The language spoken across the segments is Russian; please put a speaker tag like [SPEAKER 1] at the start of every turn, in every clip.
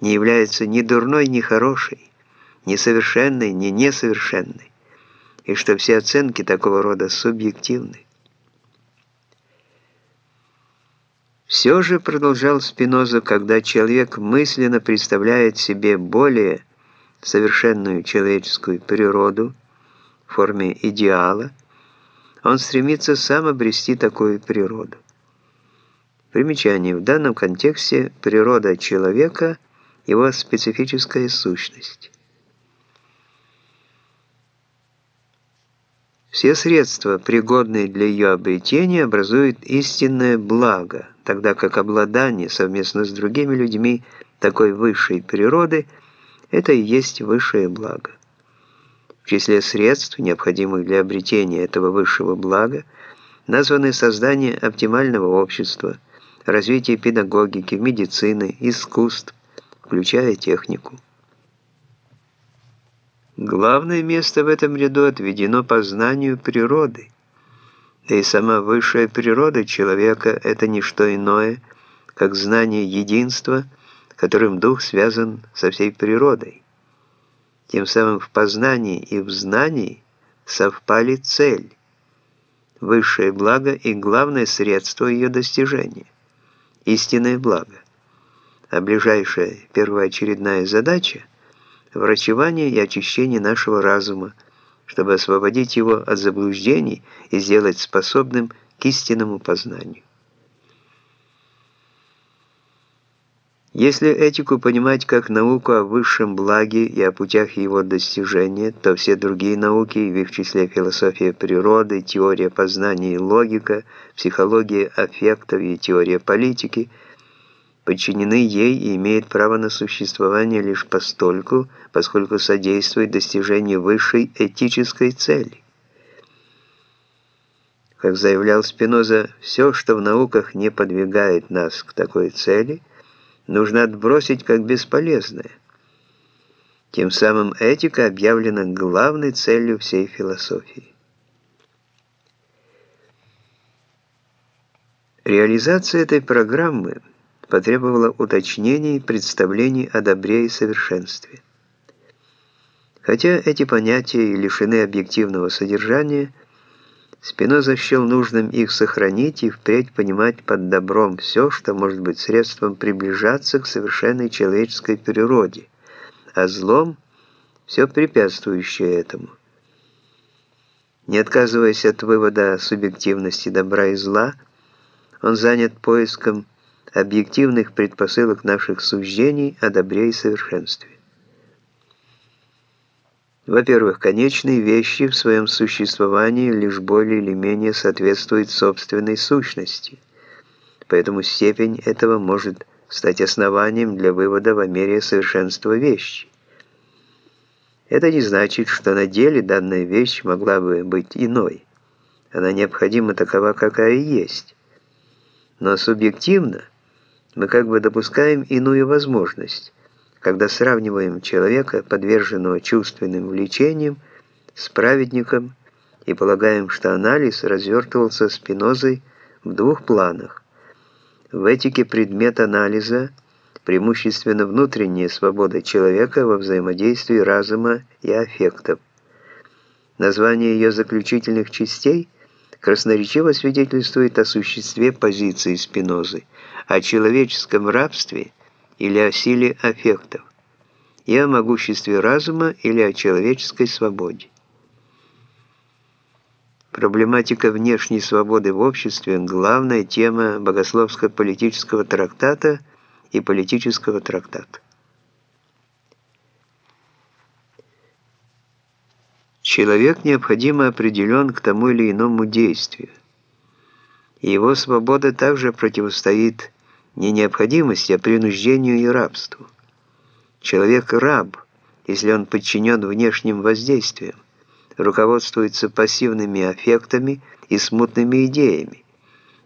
[SPEAKER 1] не является ни дурной, ни хорошей, ни совершенной, ни несовершенной, и что все оценки такого рода субъективны. Все же, продолжал Спиноза, когда человек мысленно представляет себе более совершенную человеческую природу в форме идеала, он стремится сам обрести такую природу. Примечание. В данном контексте природа человека – его специфическая сущность. Все средства, пригодные для ее обретения, образуют истинное благо, тогда как обладание совместно с другими людьми такой высшей природы – это и есть высшее благо. В числе средств, необходимых для обретения этого высшего блага, названы создание оптимального общества, развитие педагогики, медицины, искусств, включая технику. Главное место в этом ряду отведено познанию природы. Да и сама высшая природа человека – это не что иное, как знание единства, которым дух связан со всей природой. Тем самым в познании и в знании совпали цель, высшее благо и главное средство ее достижения – истинное благо. А ближайшая первоочередная задача – врачевание и очищение нашего разума, чтобы освободить его от заблуждений и сделать способным к истинному познанию. Если этику понимать как науку о высшем благе и о путях его достижения, то все другие науки, в их числе философия природы, теория познания и логика, психология аффектов и теория политики – подчинены ей и имеют право на существование лишь постольку, поскольку содействует достижению высшей этической цели. Как заявлял Спиноза, все, что в науках не подвигает нас к такой цели, нужно отбросить как бесполезное. Тем самым этика объявлена главной целью всей философии. Реализация этой программы – потребовала уточнений представлений о добре и совершенстве. Хотя эти понятия и лишены объективного содержания, Спиноза счел нужным их сохранить и впредь понимать под добром все, что может быть средством приближаться к совершенной человеческой природе, а злом – все препятствующее этому. Не отказываясь от вывода субъективности добра и зла, он занят поиском объективных предпосылок наших суждений о добре и совершенстве. Во-первых, конечные вещи в своем существовании лишь более или менее соответствуют собственной сущности, поэтому степень этого может стать основанием для вывода в мере совершенства вещи. Это не значит, что на деле данная вещь могла бы быть иной. Она необходима такова, какая есть. Но субъективно – мы как бы допускаем иную возможность, когда сравниваем человека, подверженного чувственным влечениям, с праведником и полагаем, что анализ развертывался спинозой в двух планах. В этике предмет анализа преимущественно внутренняя свобода человека во взаимодействии разума и аффектов. Название ее заключительных частей красноречиво свидетельствует о существе позиции Спинозы – о человеческом рабстве или о силе аффектов, и о могуществе разума или о человеческой свободе. Проблематика внешней свободы в обществе – главная тема богословско-политического трактата и политического трактата. Человек необходимо определен к тому или иному действию. И его свобода также противостоит не необходимости, а принуждению и рабству. Человек раб, если он подчинен внешним воздействиям, руководствуется пассивными аффектами и смутными идеями,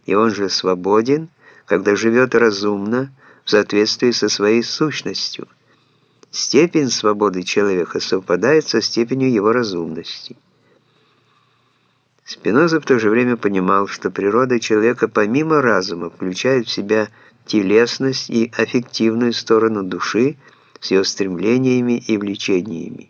[SPEAKER 1] и он же свободен, когда живет разумно в соответствии со своей сущностью. Степень свободы человека совпадает со степенью его разумности. Спиноза в то же время понимал, что природа человека помимо разума включает в себя телесность и аффективную сторону души с ее стремлениями и влечениями.